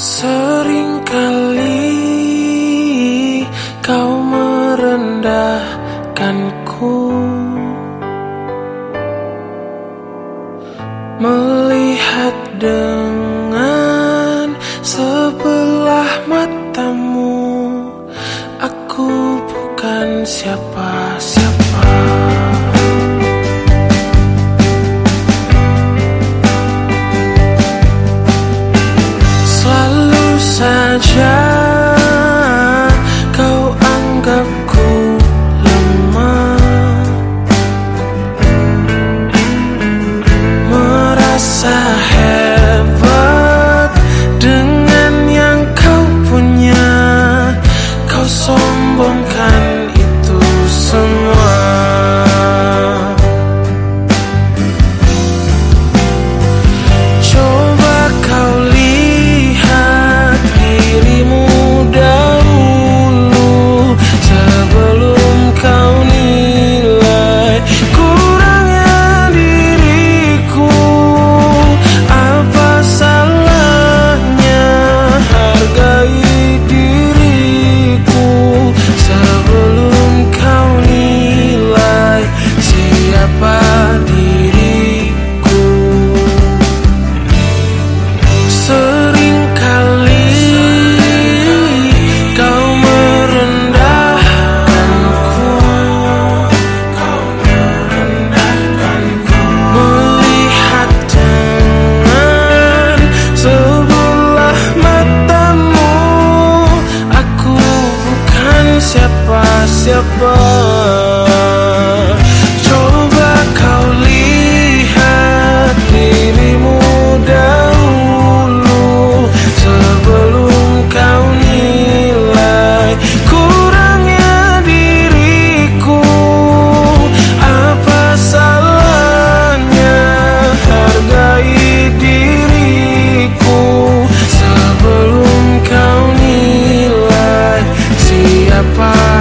Seringkali kau merendahkanku. Melihat dengan sebelah matamu Aku bukan siapa-siapa. siapa diriku? Seringkali kau merendahkanku. Melihat dengan sebelah matamu Aku bukan siapa-siapa. apart